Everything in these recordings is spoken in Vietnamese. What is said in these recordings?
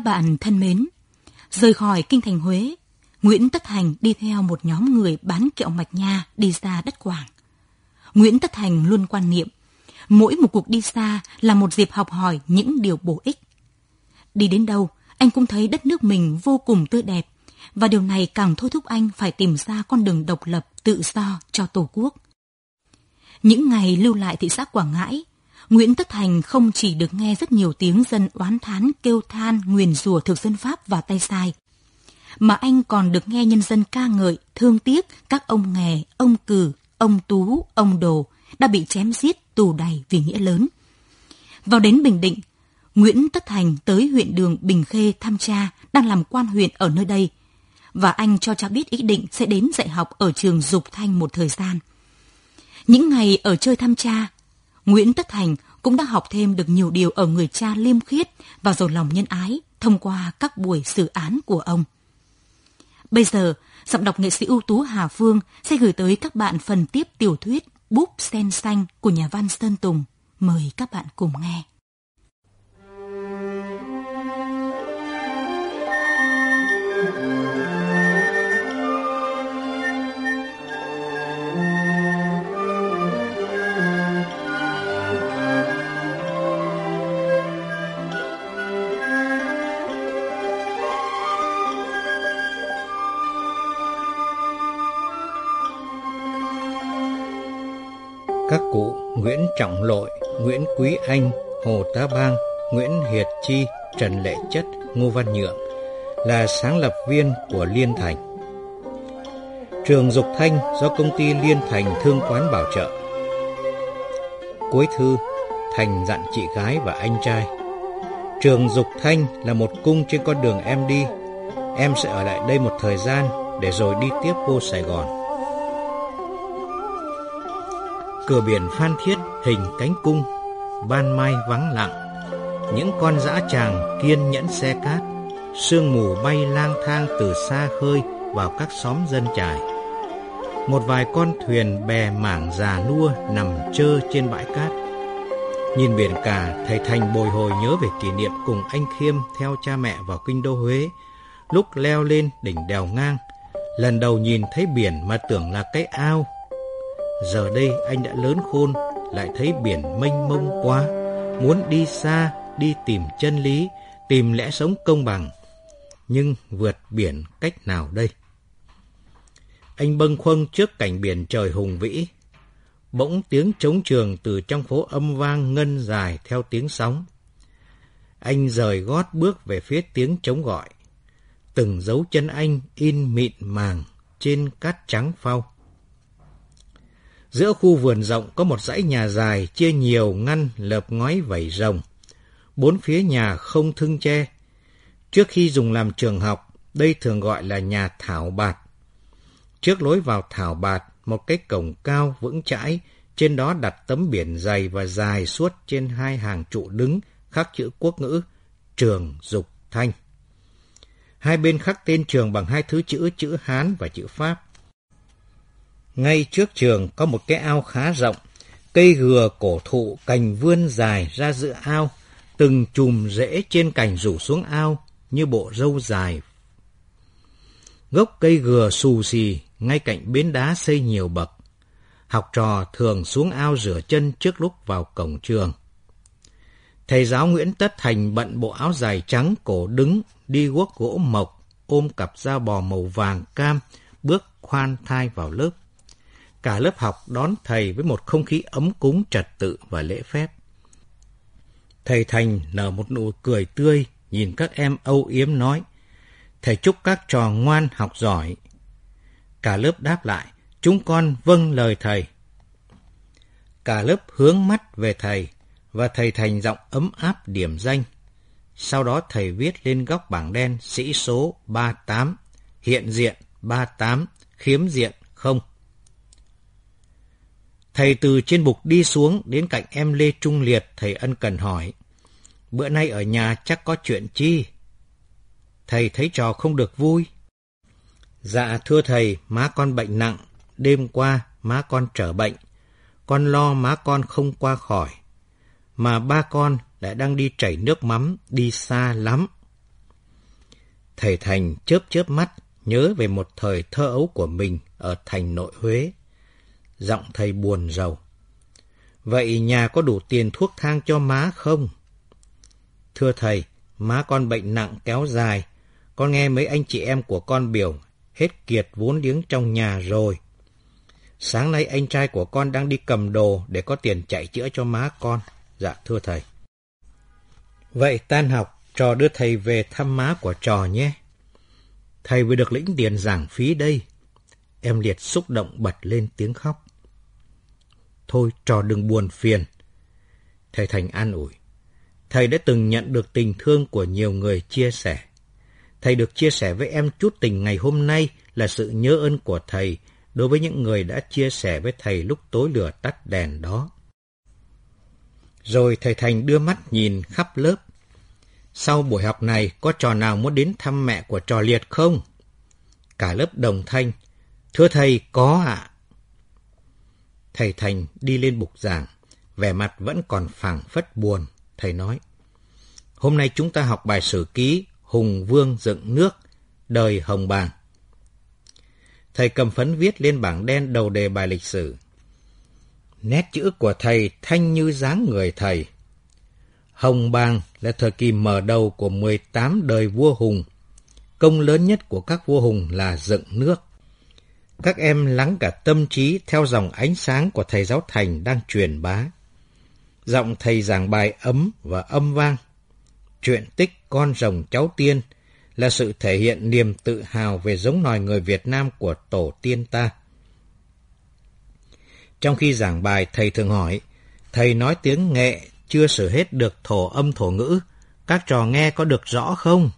Các bạn thân mến, rời khỏi kinh thành Huế, Nguyễn Tất Thành đi theo một nhóm người bán kẹo mạch nha đi ra đất Quảng. Nguyễn Tất Thành luôn quan niệm, mỗi một cuộc đi xa là một dịp học hỏi những điều bổ ích. Đi đến đâu, anh cũng thấy đất nước mình vô cùng tươi đẹp, và điều này càng thôi thúc anh phải tìm ra con đường độc lập, tự do cho Tổ quốc. Những ngày lưu lại thị xã Quảng Ngãi, Nguyễn Tất Thành không chỉ được nghe rất nhiều tiếng dân oán thán, kêu than, nguyền rủa thực dân Pháp và tay sai, mà anh còn được nghe nhân dân ca ngợi, thương tiếc các ông nghè, ông cử, ông tú, ông đồ đã bị chém giết tù đầy vì nghĩa lớn. Vào đến Bình Định, Nguyễn Tất Thành tới huyện đường Bình Khê thăm cha đang làm quan huyện ở nơi đây, và anh cho cha biết ý định sẽ đến dạy học ở trường Dục Thanh một thời gian. Những ngày ở chơi thăm cha, Nguyễn Tất Thành cũng đã học thêm được nhiều điều ở người cha liêm khiết và giàu lòng nhân ái thông qua các buổi xử án của ông. Bây giờ, giọng đọc nghệ sĩ ưu tú Hà Phương sẽ gửi tới các bạn phần tiếp tiểu thuyết Búp Sen Xanh của nhà văn Sơn Tùng. Mời các bạn cùng nghe. Trọng Lội, Nguyễn Quý Anh, Hồ Tá Bang, Nguyễn Hiệt Chi, Trần Lệ Chất, Ngô Văn Nhượng là sáng lập viên của Liên Thành. Trường Dục Thanh do công ty Liên Thành Thương Quán bảo trợ. Cuối thư, Thành dặn chị gái và anh trai. Trường Dục Thanh là một cung trên con đường em đi. Em sẽ ở lại đây một thời gian để rồi đi tiếp vô Sài Gòn. Cửa biển phan thiết hình cánh cung, ban mai vắng lặng. Những con dã tràng kiên nhẫn xe cát, sương mù bay lang thang từ xa khơi vào các xóm dân trải. Một vài con thuyền bè mảng già nua nằm trơ trên bãi cát. Nhìn biển cả, thầy Thành bồi hồi nhớ về kỷ niệm cùng anh Khiêm theo cha mẹ vào kinh đô Huế, lúc leo lên đỉnh đèo ngang. Lần đầu nhìn thấy biển mà tưởng là cái ao Giờ đây anh đã lớn khôn, lại thấy biển mênh mông quá, muốn đi xa, đi tìm chân lý, tìm lẽ sống công bằng. Nhưng vượt biển cách nào đây? Anh bâng khuâng trước cảnh biển trời hùng vĩ. Bỗng tiếng trống trường từ trong phố âm vang ngân dài theo tiếng sóng. Anh rời gót bước về phía tiếng trống gọi. Từng dấu chân anh in mịn màng trên cát trắng phau. Giữa khu vườn rộng có một dãy nhà dài chia nhiều ngăn lợp ngói vảy rồng. Bốn phía nhà không thưng che Trước khi dùng làm trường học, đây thường gọi là nhà thảo bạt. Trước lối vào thảo bạt, một cái cổng cao vững chãi, trên đó đặt tấm biển dày và dài suốt trên hai hàng trụ đứng, khắc chữ quốc ngữ, trường dục thanh. Hai bên khắc tên trường bằng hai thứ chữ chữ Hán và chữ Pháp. Ngay trước trường có một cái ao khá rộng, cây gừa cổ thụ cành vươn dài ra giữa ao, từng chùm rễ trên cành rủ xuống ao như bộ râu dài. Gốc cây gừa xù xì, ngay cạnh bến đá xây nhiều bậc. Học trò thường xuống ao rửa chân trước lúc vào cổng trường. Thầy giáo Nguyễn Tất Thành bận bộ áo dài trắng cổ đứng, đi guốc gỗ mộc, ôm cặp da bò màu vàng cam, bước khoan thai vào lớp. Cả lớp học đón thầy với một không khí ấm cúng trật tự và lễ phép. Thầy Thành nở một nụ cười tươi, nhìn các em âu yếm nói. Thầy chúc các trò ngoan học giỏi. Cả lớp đáp lại, chúng con vâng lời thầy. Cả lớp hướng mắt về thầy, và thầy Thành giọng ấm áp điểm danh. Sau đó thầy viết lên góc bảng đen sĩ số 38, hiện diện 38, khiếm diện không. Thầy từ trên bục đi xuống đến cạnh em Lê Trung Liệt, thầy ân cần hỏi. Bữa nay ở nhà chắc có chuyện chi? Thầy thấy trò không được vui. Dạ thưa thầy, má con bệnh nặng. Đêm qua má con trở bệnh. Con lo má con không qua khỏi. Mà ba con lại đang đi chảy nước mắm, đi xa lắm. Thầy Thành chớp chớp mắt, nhớ về một thời thơ ấu của mình ở thành nội Huế. Giọng thầy buồn rầu. Vậy nhà có đủ tiền thuốc thang cho má không? Thưa thầy, má con bệnh nặng kéo dài. Con nghe mấy anh chị em của con biểu, hết kiệt vốn liếng trong nhà rồi. Sáng nay anh trai của con đang đi cầm đồ để có tiền chạy chữa cho má con. Dạ, thưa thầy. Vậy tan học, trò đưa thầy về thăm má của trò nhé. Thầy vừa được lĩnh tiền giảng phí đây. Em liệt xúc động bật lên tiếng khóc. Thôi, trò đừng buồn phiền. Thầy Thành an ủi. Thầy đã từng nhận được tình thương của nhiều người chia sẻ. Thầy được chia sẻ với em chút tình ngày hôm nay là sự nhớ ơn của thầy đối với những người đã chia sẻ với thầy lúc tối lửa tắt đèn đó. Rồi thầy Thành đưa mắt nhìn khắp lớp. Sau buổi học này, có trò nào muốn đến thăm mẹ của trò liệt không? Cả lớp đồng thanh. Thưa thầy, có ạ. Thầy Thành đi lên bục giảng, vẻ mặt vẫn còn phảng phất buồn. Thầy nói, hôm nay chúng ta học bài sử ký Hùng Vương dựng nước, đời Hồng Bàng. Thầy cầm phấn viết lên bảng đen đầu đề bài lịch sử. Nét chữ của thầy thanh như dáng người thầy. Hồng Bàng là thời kỳ mở đầu của 18 đời vua Hùng. Công lớn nhất của các vua Hùng là dựng nước. Các em lắng cả tâm trí theo dòng ánh sáng của thầy giáo Thành đang truyền bá. Giọng thầy giảng bài ấm và âm vang. Chuyện tích con rồng cháu tiên là sự thể hiện niềm tự hào về giống nòi người Việt Nam của tổ tiên ta. Trong khi giảng bài, thầy thường hỏi, thầy nói tiếng nghệ chưa sửa hết được thổ âm thổ ngữ, các trò nghe có được rõ không?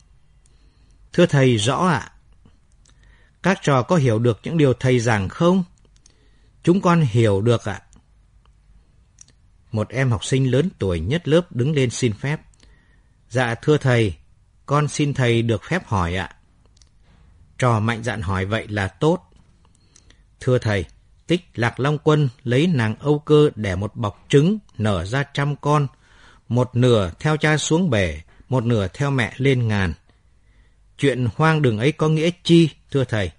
Thưa thầy, rõ ạ. Các trò có hiểu được những điều thầy giảng không? Chúng con hiểu được ạ. Một em học sinh lớn tuổi nhất lớp đứng lên xin phép. Dạ thưa thầy, con xin thầy được phép hỏi ạ. Trò mạnh dạn hỏi vậy là tốt. Thưa thầy, tích lạc long quân lấy nàng âu cơ để một bọc trứng nở ra trăm con, một nửa theo cha xuống bể, một nửa theo mẹ lên ngàn. Chuyện hoang đường ấy có nghĩa chi, thưa thầy?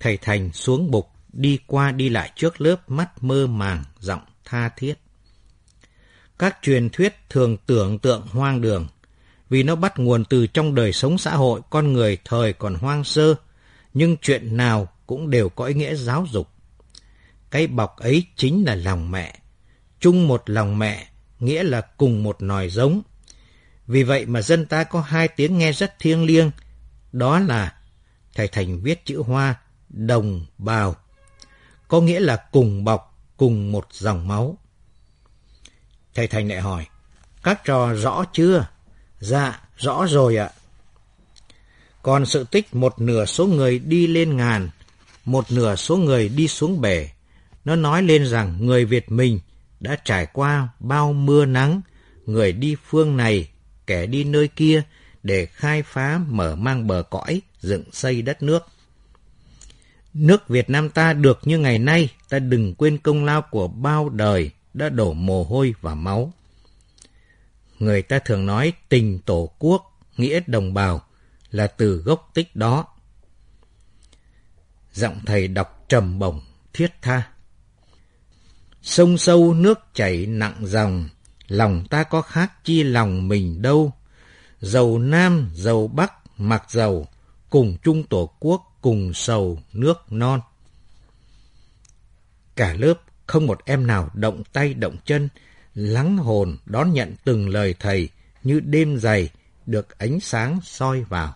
Thầy Thành xuống bục, đi qua đi lại trước lớp mắt mơ màng, giọng tha thiết. Các truyền thuyết thường tưởng tượng hoang đường, vì nó bắt nguồn từ trong đời sống xã hội con người thời còn hoang sơ, nhưng chuyện nào cũng đều có ý nghĩa giáo dục. Cái bọc ấy chính là lòng mẹ. Chung một lòng mẹ, nghĩa là cùng một nòi giống. Vì vậy mà dân ta có hai tiếng nghe rất thiêng liêng, đó là Thầy Thành viết chữ hoa, đồng bào, có nghĩa là cùng bọc, cùng một dòng máu. Thầy Thành lại hỏi, các trò rõ chưa? Dạ, rõ rồi ạ. Còn sự tích một nửa số người đi lên ngàn, một nửa số người đi xuống bể. Nó nói lên rằng người Việt mình đã trải qua bao mưa nắng, người đi phương này, kẻ đi nơi kia để khai phá mở mang bờ cõi, dựng xây đất nước. Nước Việt Nam ta được như ngày nay, ta đừng quên công lao của bao đời đã đổ mồ hôi và máu. Người ta thường nói tình tổ quốc, nghĩa đồng bào là từ gốc tích đó. Giọng thầy đọc trầm bổng, thiết tha. Sông sâu nước chảy nặng dòng, lòng ta có khác chi lòng mình đâu. Dầu Nam, dầu Bắc, mặc dầu, cùng chung tổ quốc, cùng sầu nước non. Cả lớp không một em nào động tay động chân, lắng hồn đón nhận từng lời thầy như đêm dày được ánh sáng soi vào.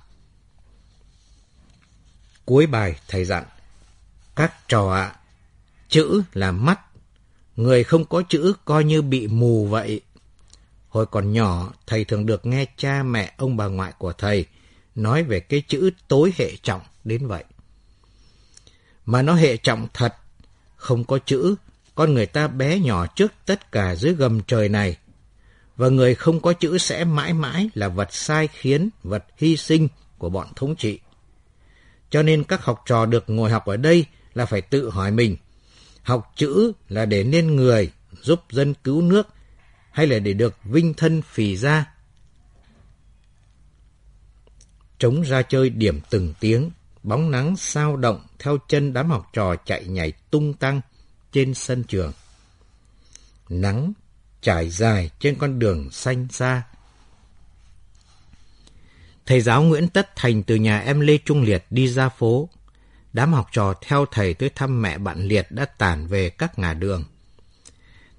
Cuối bài thầy dặn, các trò ạ, chữ là mắt, người không có chữ coi như bị mù vậy. Hồi còn nhỏ, thầy thường được nghe cha mẹ ông bà ngoại của thầy nói về cái chữ tối hệ trọng đến vậy. Mà nó hệ trọng thật, không có chữ, con người ta bé nhỏ trước tất cả dưới gầm trời này. Và người không có chữ sẽ mãi mãi là vật sai khiến, vật hy sinh của bọn thống trị. Cho nên các học trò được ngồi học ở đây là phải tự hỏi mình, học chữ là để nên người, giúp dân cứu nước, hay là để được vinh thân phì ra? Trống ra chơi điểm từng tiếng, bóng nắng sao động theo chân đám học trò chạy nhảy tung tăng trên sân trường. Nắng trải dài trên con đường xanh xa. Thầy giáo Nguyễn Tất Thành từ nhà em Lê Trung Liệt đi ra phố. Đám học trò theo thầy tới thăm mẹ bạn Liệt đã tản về các ngã đường.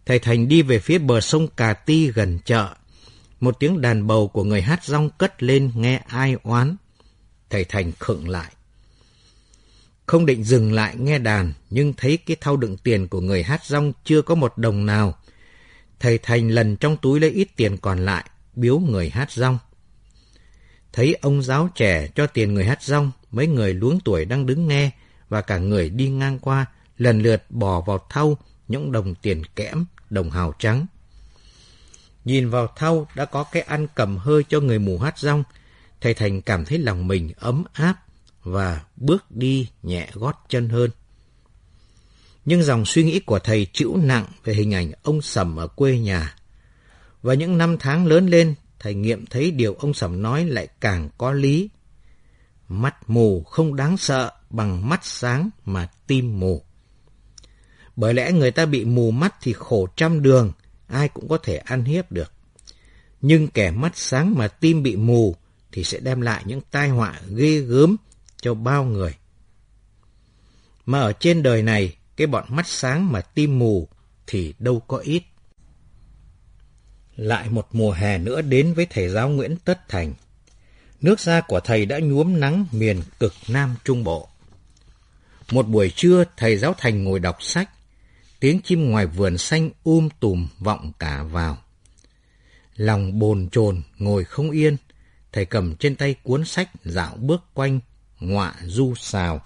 Thầy Thành đi về phía bờ sông Cà Ti gần chợ. Một tiếng đàn bầu của người hát rong cất lên nghe ai oán. Thầy Thành khựng lại. Không định dừng lại nghe đàn, nhưng thấy cái thau đựng tiền của người hát rong chưa có một đồng nào. Thầy Thành lần trong túi lấy ít tiền còn lại, biếu người hát rong. Thấy ông giáo trẻ cho tiền người hát rong, mấy người luống tuổi đang đứng nghe và cả người đi ngang qua lần lượt bỏ vào thau những đồng tiền kẽm, đồng hào trắng. Nhìn vào thau đã có cái ăn cầm hơi cho người mù hát rong, thầy Thành cảm thấy lòng mình ấm áp và bước đi nhẹ gót chân hơn. Nhưng dòng suy nghĩ của thầy chịu nặng về hình ảnh ông Sầm ở quê nhà. Và những năm tháng lớn lên, thầy nghiệm thấy điều ông Sầm nói lại càng có lý. Mắt mù không đáng sợ bằng mắt sáng mà tim mù. Bởi lẽ người ta bị mù mắt thì khổ trăm đường, ai cũng có thể ăn hiếp được. Nhưng kẻ mắt sáng mà tim bị mù thì sẽ đem lại những tai họa ghê gớm cho bao người. Mà ở trên đời này, cái bọn mắt sáng mà tim mù thì đâu có ít. Lại một mùa hè nữa đến với thầy giáo Nguyễn Tất Thành. Nước da của thầy đã nhuốm nắng miền cực Nam Trung Bộ. Một buổi trưa, thầy giáo Thành ngồi đọc sách. Tiếng chim ngoài vườn xanh um tùm vọng cả vào. Lòng bồn chồn ngồi không yên, thầy cầm trên tay cuốn sách dạo bước quanh, ngọa du xào.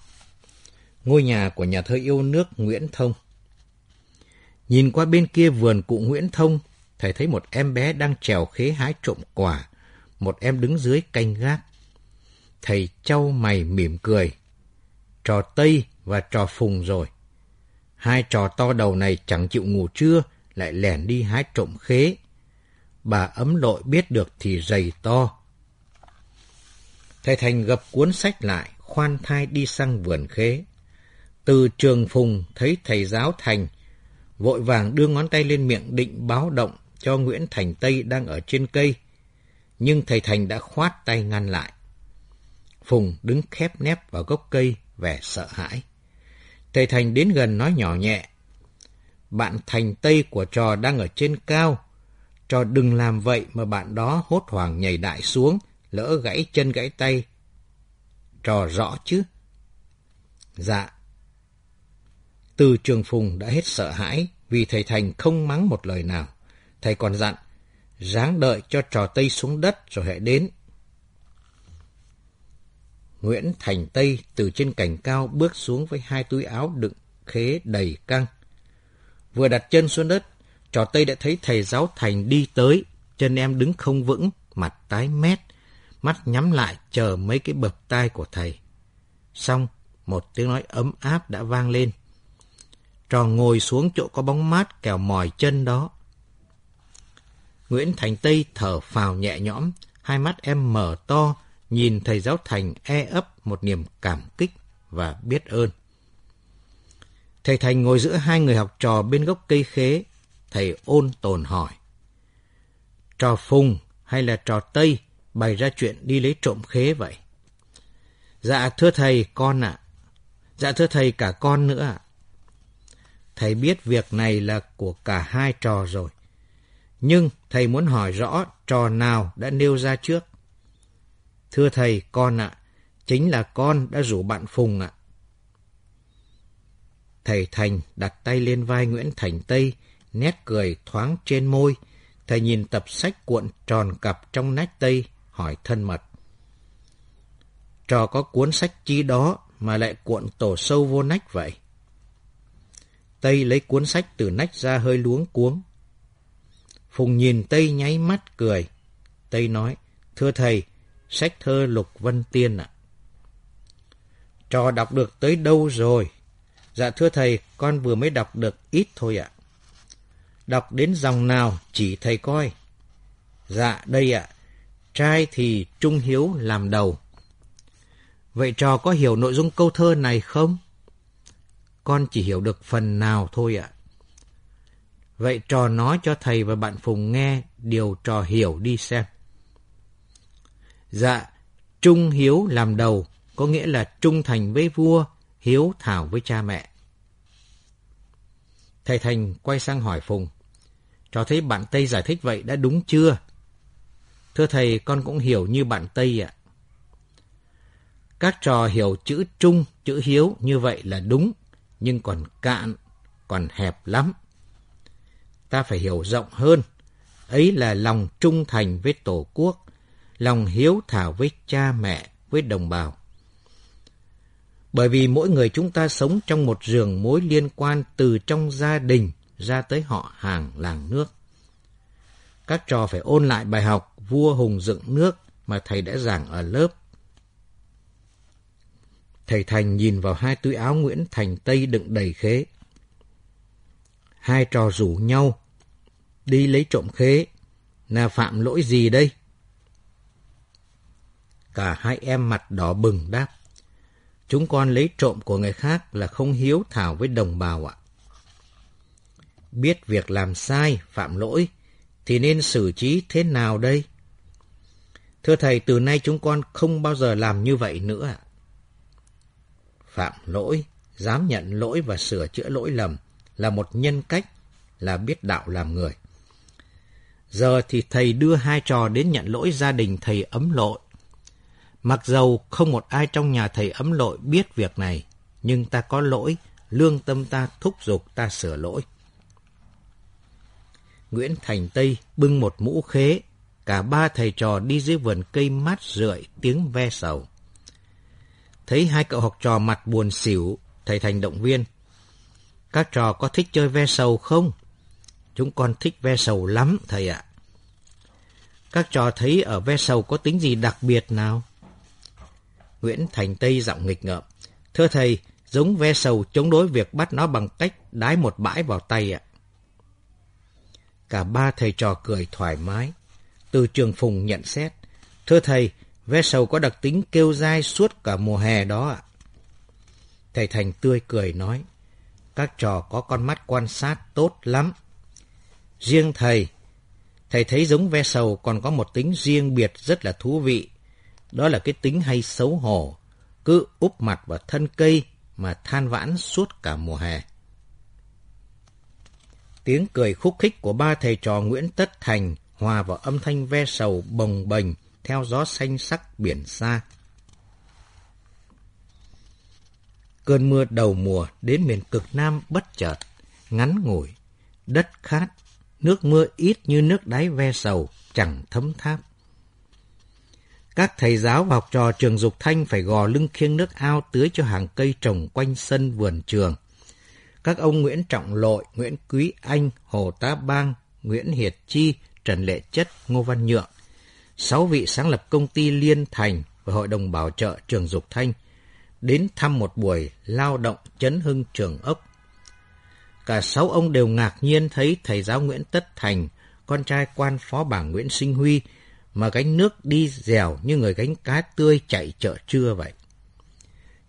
Ngôi nhà của nhà thơ yêu nước Nguyễn Thông. Nhìn qua bên kia vườn cụ Nguyễn Thông, thầy thấy một em bé đang trèo khế hái trộm quả, một em đứng dưới canh gác. Thầy trao mày mỉm cười. Trò Tây và trò Phùng rồi. Hai trò to đầu này chẳng chịu ngủ trưa, lại lẻn đi hái trộm khế. Bà ấm lội biết được thì dày to. Thầy Thành gập cuốn sách lại, khoan thai đi sang vườn khế. Từ trường phùng thấy thầy giáo Thành, vội vàng đưa ngón tay lên miệng định báo động cho Nguyễn Thành Tây đang ở trên cây. Nhưng thầy Thành đã khoát tay ngăn lại. Phùng đứng khép nép vào gốc cây, vẻ sợ hãi. Thầy Thành đến gần nói nhỏ nhẹ. Bạn Thành Tây của trò đang ở trên cao. Trò đừng làm vậy mà bạn đó hốt hoảng nhảy đại xuống, lỡ gãy chân gãy tay. Trò rõ chứ? Dạ. Từ trường phùng đã hết sợ hãi vì thầy Thành không mắng một lời nào. Thầy còn dặn, ráng đợi cho trò Tây xuống đất rồi hãy đến. Nguyễn Thành Tây từ trên cành cao bước xuống với hai túi áo đựng khế đầy căng. Vừa đặt chân xuống đất, trò Tây đã thấy thầy giáo Thành đi tới, chân em đứng không vững, mặt tái mét, mắt nhắm lại chờ mấy cái bập tai của thầy. Xong, một tiếng nói ấm áp đã vang lên. Trò ngồi xuống chỗ có bóng mát kèo mỏi chân đó. Nguyễn Thành Tây thở phào nhẹ nhõm, hai mắt em mở to, nhìn thầy giáo Thành e ấp một niềm cảm kích và biết ơn. Thầy Thành ngồi giữa hai người học trò bên gốc cây khế, thầy ôn tồn hỏi. Trò Phùng hay là trò Tây bày ra chuyện đi lấy trộm khế vậy? Dạ thưa thầy, con ạ. Dạ thưa thầy, cả con nữa ạ. thầy biết việc này là của cả hai trò rồi. Nhưng thầy muốn hỏi rõ trò nào đã nêu ra trước. Thưa thầy, con ạ, chính là con đã rủ bạn Phùng ạ. Thầy Thành đặt tay lên vai Nguyễn Thành Tây, nét cười thoáng trên môi. Thầy nhìn tập sách cuộn tròn cặp trong nách Tây, hỏi thân mật. Trò có cuốn sách chi đó mà lại cuộn tổ sâu vô nách vậy? Tây lấy cuốn sách từ nách ra hơi luống cuống. Phùng nhìn Tây nháy mắt cười. Tây nói, thưa thầy, sách thơ Lục Vân Tiên ạ. Trò đọc được tới đâu rồi? Dạ thưa thầy, con vừa mới đọc được ít thôi ạ. Đọc đến dòng nào chỉ thầy coi. Dạ đây ạ, trai thì trung hiếu làm đầu. Vậy trò có hiểu nội dung câu thơ này không? Con chỉ hiểu được phần nào thôi ạ. Vậy trò nói cho thầy và bạn Phùng nghe điều trò hiểu đi xem. Dạ, trung hiếu làm đầu có nghĩa là trung thành với vua, hiếu thảo với cha mẹ. Thầy Thành quay sang hỏi Phùng. Trò thấy bạn Tây giải thích vậy đã đúng chưa? Thưa thầy, con cũng hiểu như bạn Tây ạ. Các trò hiểu chữ trung, chữ hiếu như vậy là đúng, nhưng còn cạn, còn hẹp lắm. Ta phải hiểu rộng hơn. Ấy là lòng trung thành với Tổ quốc, lòng hiếu thảo với cha mẹ, với đồng bào. Bởi vì mỗi người chúng ta sống trong một giường mối liên quan từ trong gia đình ra tới họ hàng làng nước. Các trò phải ôn lại bài học vua hùng dựng nước mà thầy đã giảng ở lớp. Thầy Thành nhìn vào hai túi áo Nguyễn Thành Tây đựng đầy khế. Hai trò rủ nhau, đi lấy trộm khế, là phạm lỗi gì đây? Cả hai em mặt đỏ bừng đáp. Chúng con lấy trộm của người khác là không hiếu thảo với đồng bào ạ. Biết việc làm sai, phạm lỗi, thì nên xử trí thế nào đây? Thưa thầy, từ nay chúng con không bao giờ làm như vậy nữa ạ. Phạm lỗi, dám nhận lỗi và sửa chữa lỗi lầm là một nhân cách, là biết đạo làm người. Giờ thì thầy đưa hai trò đến nhận lỗi gia đình thầy ấm lội. Mặc dầu không một ai trong nhà thầy ấm lội biết việc này, nhưng ta có lỗi, lương tâm ta thúc giục ta sửa lỗi. Nguyễn Thành Tây bưng một mũ khế, cả ba thầy trò đi dưới vườn cây mát rượi tiếng ve sầu. Thấy hai cậu học trò mặt buồn xỉu, thầy Thành động viên. Các trò có thích chơi ve sầu không? Chúng con thích ve sầu lắm, thầy ạ. Các trò thấy ở ve sầu có tính gì đặc biệt nào? Nguyễn Thành Tây giọng nghịch ngợm. Thưa thầy, giống ve sầu chống đối việc bắt nó bằng cách đái một bãi vào tay ạ. Cả ba thầy trò cười thoải mái. Từ trường phùng nhận xét. Thưa thầy, ve sầu có đặc tính kêu dai suốt cả mùa hè đó ạ. Thầy Thành tươi cười nói. Các trò có con mắt quan sát tốt lắm. Riêng thầy, thầy thấy giống ve sầu còn có một tính riêng biệt rất là thú vị đó là cái tính hay xấu hổ, cứ úp mặt vào thân cây mà than vãn suốt cả mùa hè. Tiếng cười khúc khích của ba thầy trò Nguyễn Tất Thành hòa vào âm thanh ve sầu bồng bềnh theo gió xanh sắc biển xa. Cơn mưa đầu mùa đến miền cực Nam bất chợt, ngắn ngủi, đất khát, nước mưa ít như nước đáy ve sầu, chẳng thấm tháp. Các thầy giáo và học trò trường Dục Thanh phải gò lưng khiêng nước ao tưới cho hàng cây trồng quanh sân vườn trường. Các ông Nguyễn Trọng Lội, Nguyễn Quý Anh, Hồ Tá Bang, Nguyễn Hiệt Chi, Trần Lệ Chất, Ngô Văn Nhượng, sáu vị sáng lập công ty Liên Thành và Hội đồng Bảo trợ trường Dục Thanh, đến thăm một buổi lao động chấn hưng trường ốc. Cả sáu ông đều ngạc nhiên thấy thầy giáo Nguyễn Tất Thành, con trai quan phó bảng Nguyễn Sinh Huy, mà gánh nước đi dèo như người gánh cá tươi chạy chợ trưa vậy.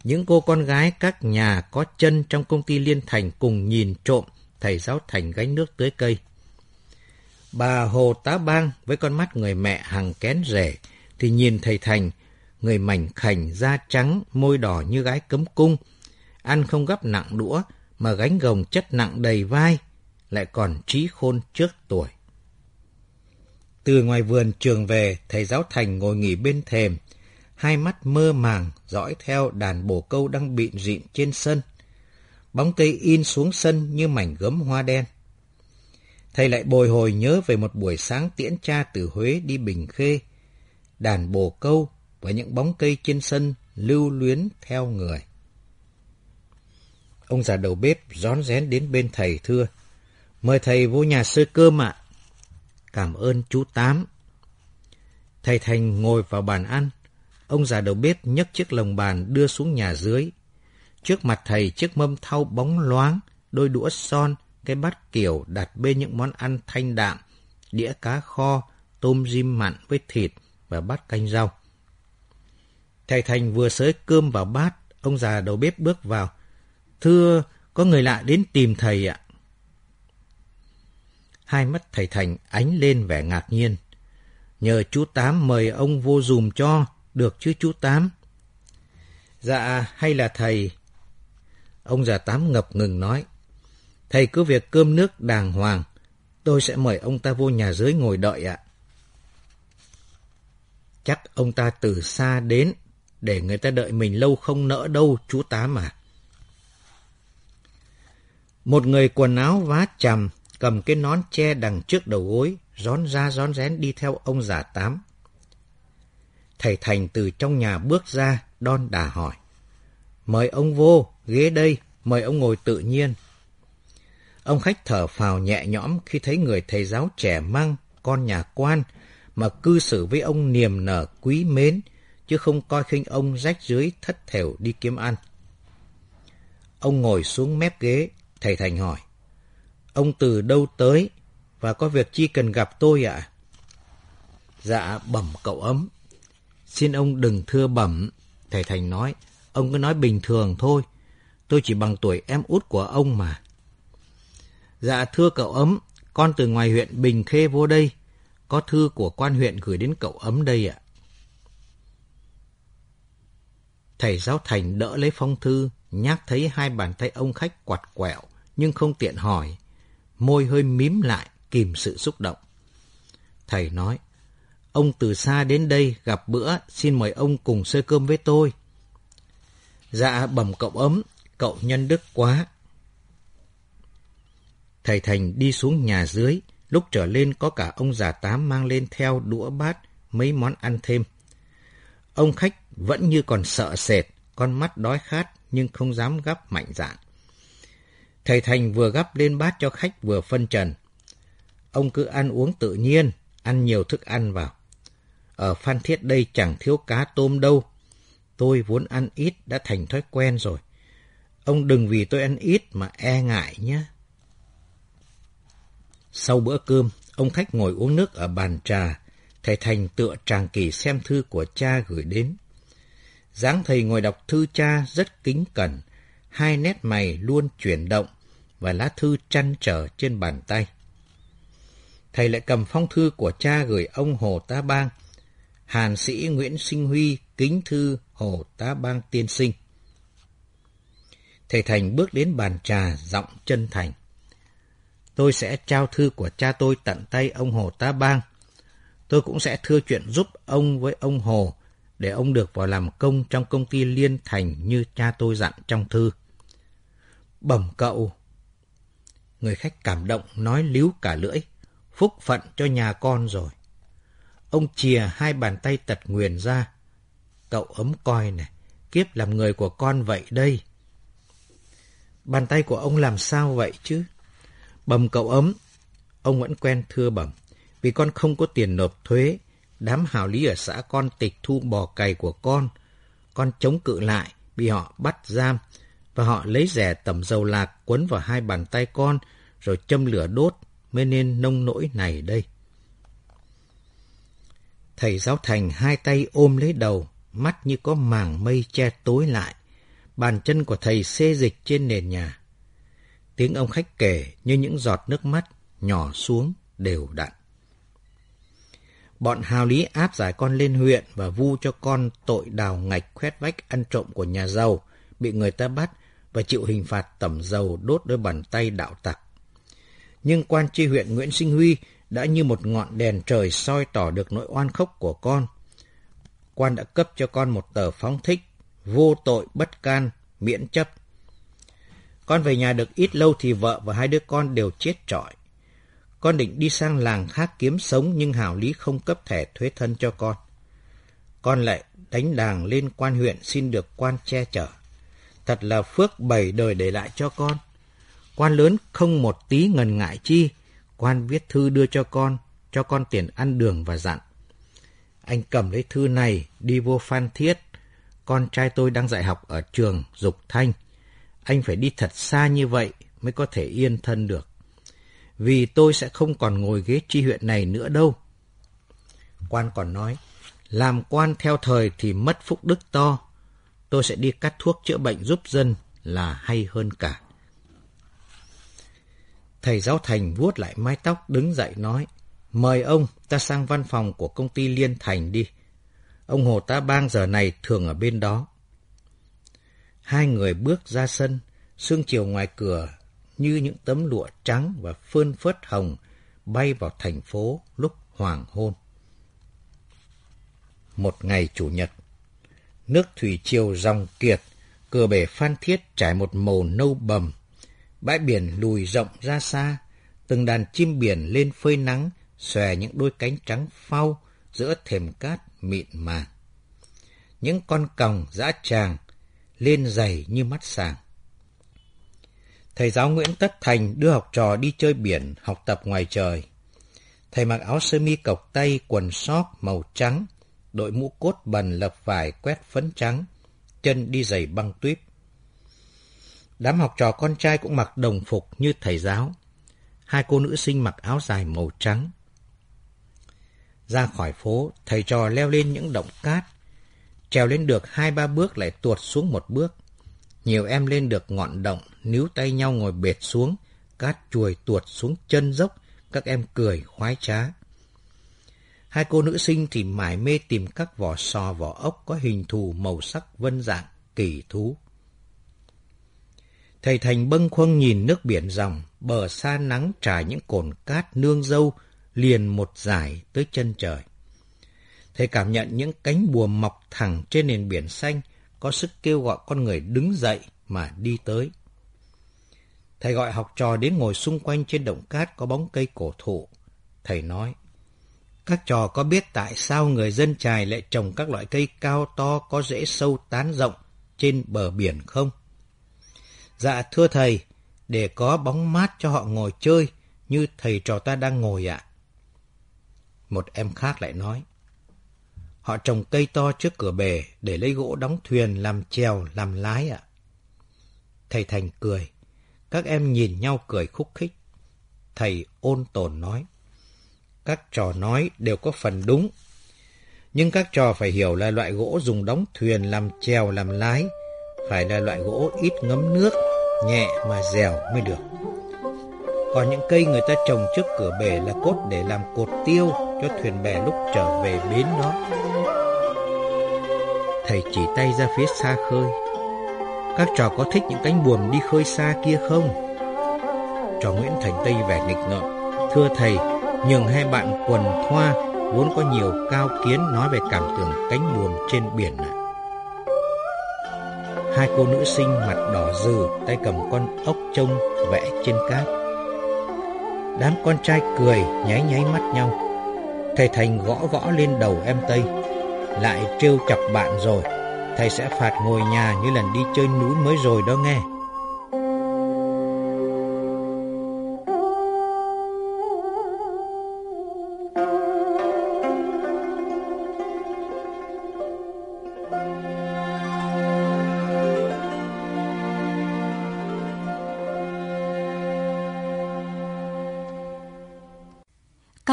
Những cô con gái các nhà có chân trong công ty Liên Thành cùng nhìn trộm thầy giáo Thành gánh nước tưới cây. Bà Hồ Tá Bang với con mắt người mẹ hàng kén rể thì nhìn thầy Thành, người mảnh khảnh da trắng, môi đỏ như gái cấm cung, ăn không gấp nặng đũa mà gánh gồng chất nặng đầy vai, lại còn trí khôn trước tuổi. Từ ngoài vườn trường về, thầy giáo Thành ngồi nghỉ bên thềm, hai mắt mơ màng dõi theo đàn bồ câu đang bịn rịn trên sân. Bóng cây in xuống sân như mảnh gấm hoa đen. Thầy lại bồi hồi nhớ về một buổi sáng tiễn cha từ Huế đi Bình Khê. Đàn bồ câu và những bóng cây trên sân lưu luyến theo người. Ông già đầu bếp rón rén đến bên thầy thưa. Mời thầy vô nhà sơ cơm ạ. Cảm ơn chú Tám. Thầy Thành ngồi vào bàn ăn. Ông già đầu bếp nhấc chiếc lồng bàn đưa xuống nhà dưới. Trước mặt thầy chiếc mâm thau bóng loáng, đôi đũa son, cái bát kiểu đặt bên những món ăn thanh đạm, đĩa cá kho, tôm rim mặn với thịt và bát canh rau. Thầy Thành vừa xới cơm vào bát, ông già đầu bếp bước vào. Thưa, có người lạ đến tìm thầy ạ. Hai mắt thầy Thành ánh lên vẻ ngạc nhiên. Nhờ chú Tám mời ông vô dùm cho, được chứ chú Tám? Dạ, hay là thầy? Ông già Tám ngập ngừng nói. Thầy cứ việc cơm nước đàng hoàng, tôi sẽ mời ông ta vô nhà dưới ngồi đợi ạ. Chắc ông ta từ xa đến, để người ta đợi mình lâu không nỡ đâu, chú Tám à. Một người quần áo vá chằm, cầm cái nón che đằng trước đầu gối, rón ra rón rén đi theo ông già Tám. Thầy Thành từ trong nhà bước ra, đon đà hỏi. Mời ông vô, ghế đây, mời ông ngồi tự nhiên. Ông khách thở phào nhẹ nhõm khi thấy người thầy giáo trẻ măng, con nhà quan, mà cư xử với ông niềm nở quý mến, chứ không coi khinh ông rách dưới thất thểu đi kiếm ăn. Ông ngồi xuống mép ghế, thầy Thành hỏi. Ông từ đâu tới và có việc chi cần gặp tôi ạ? Dạ, bẩm cậu ấm. Xin ông đừng thưa bẩm, thầy Thành nói. Ông cứ nói bình thường thôi. Tôi chỉ bằng tuổi em út của ông mà. Dạ thưa cậu ấm, con từ ngoài huyện Bình Khê vô đây. Có thư của quan huyện gửi đến cậu ấm đây ạ. Thầy giáo Thành đỡ lấy phong thư, nhát thấy hai bàn tay ông khách quạt quẹo, nhưng không tiện hỏi. Môi hơi mím lại, kìm sự xúc động. Thầy nói, ông từ xa đến đây gặp bữa, xin mời ông cùng sơi cơm với tôi. Dạ bẩm cậu ấm, cậu nhân đức quá. Thầy Thành đi xuống nhà dưới, lúc trở lên có cả ông già tám mang lên theo đũa bát mấy món ăn thêm. Ông khách vẫn như còn sợ sệt, con mắt đói khát nhưng không dám gắp mạnh dạn. Thầy Thành vừa gắp lên bát cho khách vừa phân trần. Ông cứ ăn uống tự nhiên, ăn nhiều thức ăn vào. Ở Phan Thiết đây chẳng thiếu cá tôm đâu. Tôi vốn ăn ít đã thành thói quen rồi. Ông đừng vì tôi ăn ít mà e ngại nhé. Sau bữa cơm, ông khách ngồi uống nước ở bàn trà. Thầy Thành tựa tràng kỳ xem thư của cha gửi đến dáng thầy ngồi đọc thư cha rất kính cẩn, hai nét mày luôn chuyển động và lá thư chăn trở trên bàn tay. Thầy lại cầm phong thư của cha gửi ông Hồ Tá Bang. Hàn sĩ Nguyễn Sinh Huy kính thư Hồ Tá Bang tiên sinh. Thầy Thành bước đến bàn trà giọng chân thành. Tôi sẽ trao thư của cha tôi tận tay ông Hồ Tá Bang. Tôi cũng sẽ thưa chuyện giúp ông với ông Hồ để ông được vào làm công trong công ty Liên Thành như cha tôi dặn trong thư. Bẩm cậu! Người khách cảm động nói líu cả lưỡi, phúc phận cho nhà con rồi. Ông chìa hai bàn tay tật nguyền ra. Cậu ấm coi này, kiếp làm người của con vậy đây. Bàn tay của ông làm sao vậy chứ? Bẩm cậu ấm, ông vẫn quen thưa bẩm, vì con không có tiền nộp thuế, đám hào lý ở xã con tịch thu bò cày của con. Con chống cự lại, bị họ bắt giam, và họ lấy rẻ tẩm dầu lạc quấn vào hai bàn tay con, rồi châm lửa đốt, mới nên nông nỗi này đây. Thầy giáo thành hai tay ôm lấy đầu, mắt như có màng mây che tối lại. Bàn chân của thầy xê dịch trên nền nhà. Tiếng ông khách kể như những giọt nước mắt nhỏ xuống đều đặn. Bọn hào lý áp giải con lên huyện và vu cho con tội đào ngạch khoét vách ăn trộm của nhà giàu, bị người ta bắt và chịu hình phạt tẩm dầu đốt đôi bàn tay đạo tặc. Nhưng quan tri huyện Nguyễn Sinh Huy đã như một ngọn đèn trời soi tỏ được nỗi oan khốc của con. Quan đã cấp cho con một tờ phóng thích, vô tội bất can, miễn chấp. Con về nhà được ít lâu thì vợ và hai đứa con đều chết trọi. Con định đi sang làng khác kiếm sống nhưng hảo lý không cấp thẻ thuế thân cho con. Con lại đánh đàng lên quan huyện xin được quan che chở. Thật là phước bảy đời để lại cho con. Quan lớn không một tí ngần ngại chi. Quan viết thư đưa cho con, cho con tiền ăn đường và dặn. Anh cầm lấy thư này đi vô Phan Thiết. Con trai tôi đang dạy học ở trường Dục Thanh. Anh phải đi thật xa như vậy mới có thể yên thân được. Vì tôi sẽ không còn ngồi ghế tri huyện này nữa đâu. Quan còn nói, làm quan theo thời thì mất phúc đức to. Tôi sẽ đi cắt thuốc chữa bệnh giúp dân là hay hơn cả. Thầy giáo thành vuốt lại mái tóc đứng dậy nói, mời ông ta sang văn phòng của công ty Liên Thành đi. Ông Hồ Ta Bang giờ này thường ở bên đó. Hai người bước ra sân, sương chiều ngoài cửa như những tấm lụa trắng và phơn phớt hồng bay vào thành phố lúc hoàng hôn. Một ngày Chủ nhật, nước thủy triều dòng kiệt, cửa bể phan thiết trải một màu nâu bầm. Bãi biển lùi rộng ra xa, từng đàn chim biển lên phơi nắng, xòe những đôi cánh trắng phau giữa thềm cát mịn màng. Những con còng dã tràng lên dày như mắt sàng. Thầy giáo Nguyễn Tất Thành đưa học trò đi chơi biển, học tập ngoài trời. Thầy mặc áo sơ mi cộc tay, quần sóc màu trắng, đội mũ cốt bần lập vải quét phấn trắng, chân đi giày băng tuyết. Đám học trò con trai cũng mặc đồng phục như thầy giáo. Hai cô nữ sinh mặc áo dài màu trắng. Ra khỏi phố, thầy trò leo lên những động cát. Trèo lên được hai ba bước lại tuột xuống một bước. Nhiều em lên được ngọn động, níu tay nhau ngồi bệt xuống, cát chuồi tuột xuống chân dốc, các em cười khoái trá. Hai cô nữ sinh thì mải mê tìm các vỏ sò vỏ ốc có hình thù màu sắc vân dạng, kỳ thú. Thầy Thành bâng khuâng nhìn nước biển dòng, bờ xa nắng trải những cồn cát nương dâu, liền một dải tới chân trời. Thầy cảm nhận những cánh bùa mọc thẳng trên nền biển xanh, có sức kêu gọi con người đứng dậy mà đi tới. Thầy gọi học trò đến ngồi xung quanh trên động cát có bóng cây cổ thụ. Thầy nói, các trò có biết tại sao người dân trài lại trồng các loại cây cao to có rễ sâu tán rộng trên bờ biển không? Dạ thưa thầy, để có bóng mát cho họ ngồi chơi như thầy trò ta đang ngồi ạ. Một em khác lại nói, họ trồng cây to trước cửa bể để lấy gỗ đóng thuyền làm chèo, làm lái ạ. Thầy Thành cười, các em nhìn nhau cười khúc khích. Thầy ôn tồn nói, các trò nói đều có phần đúng. Nhưng các trò phải hiểu là loại gỗ dùng đóng thuyền làm chèo làm lái, phải là loại gỗ ít ngấm nước, nhẹ mà dẻo mới được. Còn những cây người ta trồng trước cửa bể là cốt để làm cột tiêu cho thuyền bè lúc trở về bến đó. Thầy chỉ tay ra phía xa khơi. Các trò có thích những cánh buồm đi khơi xa kia không? Trò Nguyễn Thành Tây vẻ nghịch ngợm. Thưa thầy, nhường hai bạn quần thoa vốn có nhiều cao kiến nói về cảm tưởng cánh buồm trên biển ạ. Hai cô nữ sinh mặt đỏ dừ, tay cầm con ốc trông vẽ trên cát. Đám con trai cười, nháy nháy mắt nhau. Thầy Thành gõ gõ lên đầu em Tây. Lại trêu chọc bạn rồi. Thầy sẽ phạt ngồi nhà như lần đi chơi núi mới rồi đó nghe.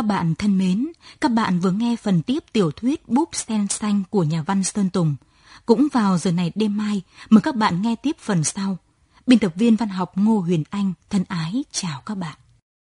Các bạn thân mến, các bạn vừa nghe phần tiếp tiểu thuyết Búp Sen Xanh của nhà văn Sơn Tùng. Cũng vào giờ này đêm mai, mời các bạn nghe tiếp phần sau. Biên tập viên văn học Ngô Huyền Anh thân ái chào các bạn.